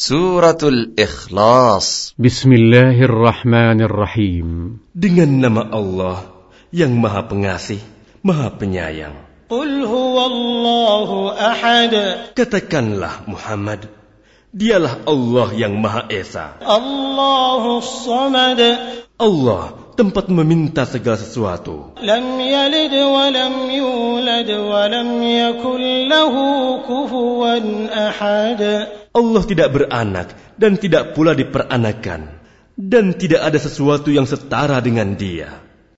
Suratul Ikhlas. Bismillahirrahmanirrahim. Dengan nama Allah yang Maha Pengasih, Maha Penyayang. Qul huwallahu ahad. Katakanlah Muhammad, dialah Allah yang Maha Esa. Allahu samad. Allah tempat meminta segala sesuatu. Lam yalid wa lam yulad يولد ولم يكن له كفوا احد Allah tidak beranak dan tidak pula diperanakan. Dan tidak ada sesuatu yang setara dengan dia.